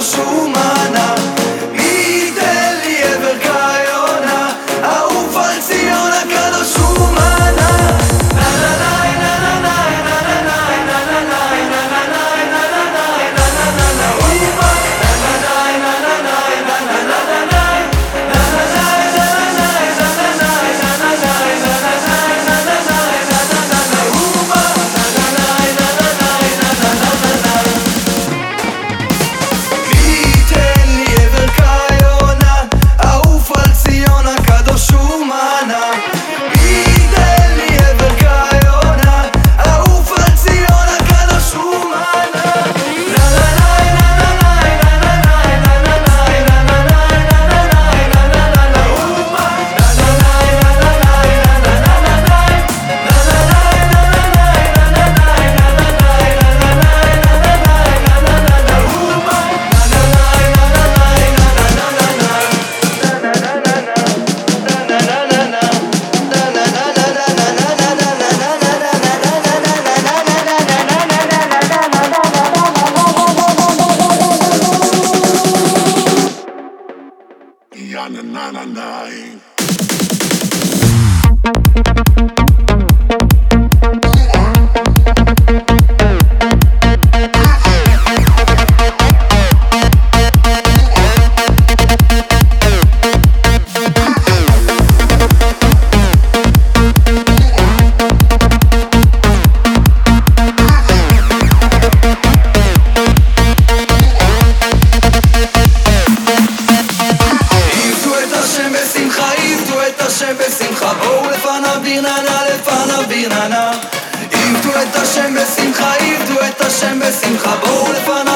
so much. Ja, na, na, na, na. השם בשמחה, בואו לפניו